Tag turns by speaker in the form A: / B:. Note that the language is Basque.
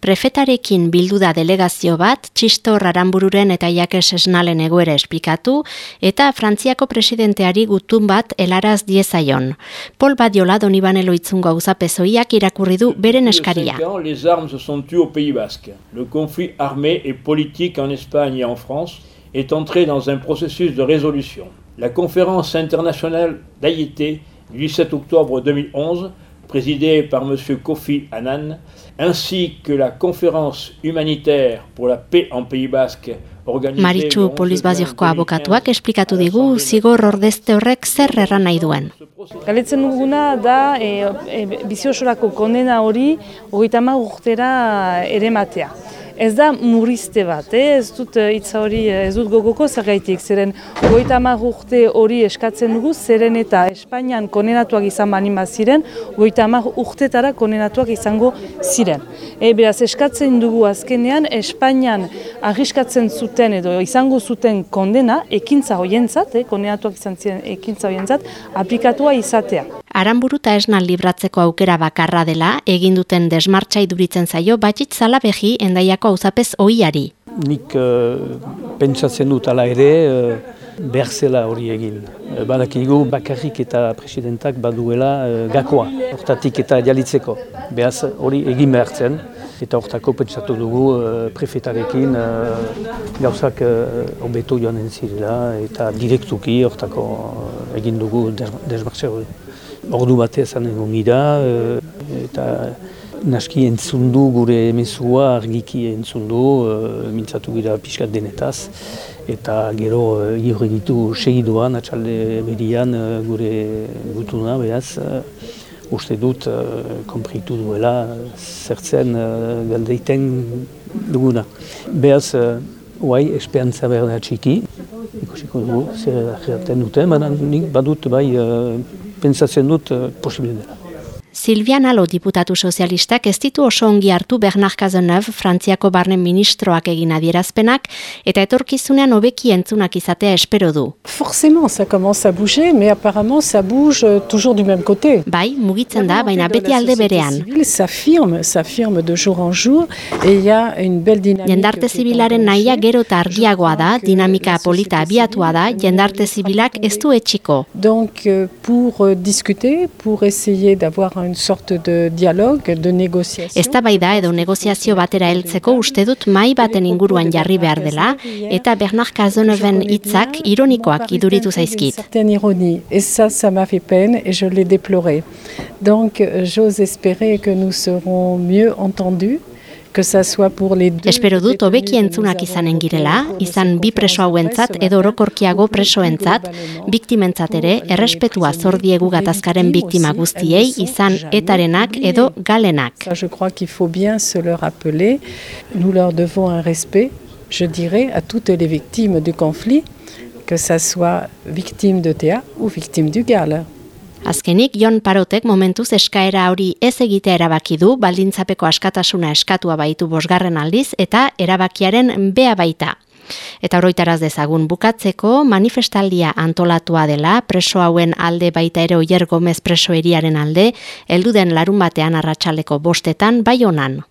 A: Prefetarekin bildu da delegazio bat, txistor aranbururen eta jakes esnalen egoera esplikatu, eta Frantziako presidenteari gutun bat helaraz diezaion. Pol Badiola donibane loitzun gauza pezoiak irakurri du beren eskaria.
B: Les armes se sont tues au Pays Basque. Le conflit armé et politique en Espagne et en France est entré dans un processus de résolution. La conférence internationale d'Haïti du 17 octobre 2011 présidée par M. Kofi Annan, ainsi que la conférence humanitaire pour la paix en Pays Basque
A: Maritxu polizbazioako abokatuak esplikatu digu zigor ordezte horrek zer erran nahi duen.
C: Galetzen duguna da e, e, biziosorako kondena hori hogeita urtera ere matea ez da muriste bat, eh? ez dut eh, hitza hori eh, ez dut gogoko zergaitik, zeren goita urte hori eskatzen dugu, zeren eta Espainian konenatuak izan bani ziren, goita urtetara konenatuak izango ziren. E, beraz, eskatzen dugu azkenean, Espainian arriskatzen zuten edo izango zuten kondena, ekintza hoientzat, eh? konenatuak izan ziren ekintza hoientzat, aplikatua izatea.
A: Aranburu eta esnal libratzeko aukera bakarra dela, egin duten desmartxai duritzen zaio, batxit zala behi endaiako auzapez oiari.
D: Nik uh, pentsatzen dut ala ere, uh, behar zela hori egin. Uh, badakigu bakarrik eta presidentak baduela uh, gakoa, hortatik eta jalitzeko. Behaz hori egin behar zen, eta hortako pentsatu dugu uh, prefetarekin uh, gauzak uh, joan entzirela, eta direktuki hortako uh, egin dugu desmartxai hori. Ordu batez egon gira, eta naski entzundu gure emezua argiki entzundu, e, mintzatu gira pixkat denetaz, eta gero e, ditu segiduan, atxalde berian e, gure gutuna, behaz, e, uste dut e, kompritu duela zertzen e, galdeiten duguna. Behaz, e, Uai, esperantza behar da txiki, ikusiko dugu, zer jaten dute, baina nik badut bai pentsatzen dut uh, posible dela.
A: Silvian Alo diputatu sozialistak ez ditu oso ongi hartu Bernard Cazeneuve Frantziako barnen ministroak egin adierazpenak eta etorkizunean hobeki entzunak izatea espero du.
E: Forcément, ça commence à bouger, mais apparemment ça bouge euh, toujours du même côté.
A: Bai, mugitzen da, baina beti alde berean.
E: Ça firme, ça firme de jour en jour et il y a une belle dynamique.
A: Jendarte zibilaren nahia gero eta argiagoa da, dinamika polita abiatua da, jendarte zibilak ez du etxiko.
E: Donc euh, pour euh, discuter, pour essayer d'avoir une sorte de dialogue, de négociation.
A: Eztabaida edo negoziazio batera heltzeko uste dut mai baten inguruan jarri behar dela eta Bernard Cazeneuven hitzak ironikoak iduritu zaizkit.
E: Certaine ironie et ça ça m'a fait peine et je l'ai déploré. Donc j'ose espérer que nous serons mieux entendus
A: Espero dut hobeki entzunak izanen girela, izan bi preso hauentzat edo orokorkiago presoentzat, biktimentzat ere errespetua zor diegu gatazkaren biktima guztiei izan etarenak edo galenak.
E: Je crois qu'il faut bien se le rappeler. Nous leur devons un respect, je dirais à toutes les victimes du conflit, que ça soit victime de Théa ou victime du Gale.
A: Azkenik, Jon Parotek momentuz eskaera hori ez egitea erabaki du, baldintzapeko askatasuna eskatua baitu bosgarren aldiz eta erabakiaren bea baita. Eta oroitaraz dezagun bukatzeko, manifestaldia antolatua dela, preso hauen alde baita ere oier gomez preso eriaren alde, elduden larun batean arratsaleko bostetan bai honan.